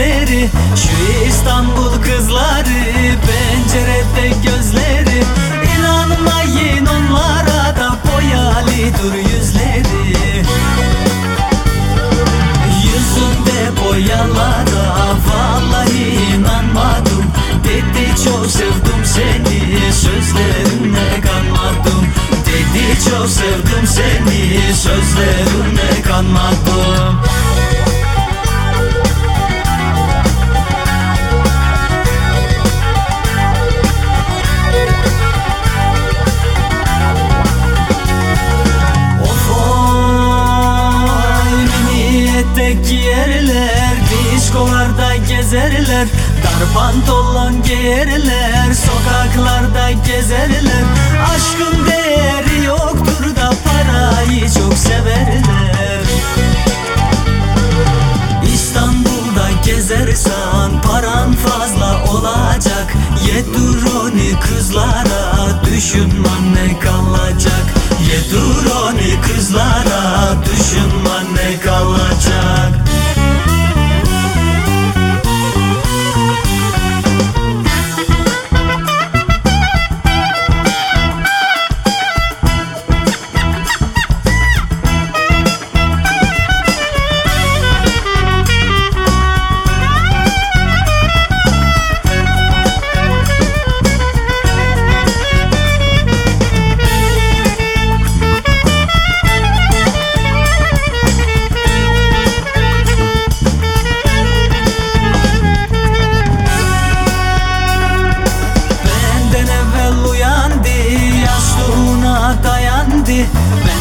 gözleri Şu İstanbul kızları Pencerede gözleri. İnanmayın onlara da boyalıdır yüzleri. Yüzünde boyalara vallahi inanmadım. Dedi çok sevdim seni sözlerine kanmadım. Dedi çok sevdim seni sözlerine kanmadım etek giyerler Diskolarda gezerler Dar pantolon giyerler Sokaklarda gezerler. Aşkın değeri yoktur da parayı çok severler. İstanbul'da gezersen paran fazla olacak. Yeduroni kızlara düşünmen ne kalacak? Yeduroni kızlara düşünmen ne kalacak Now